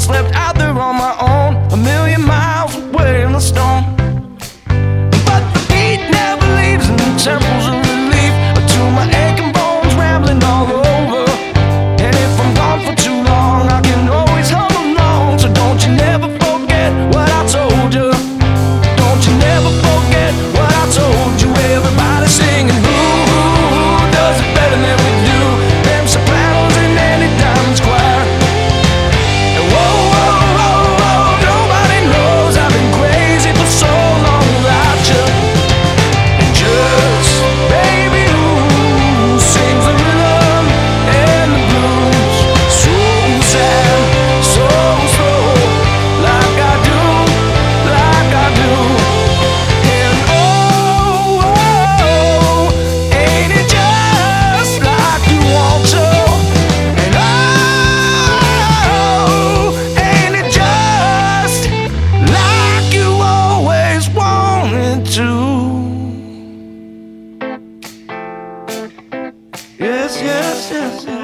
slept yes, yes, yes.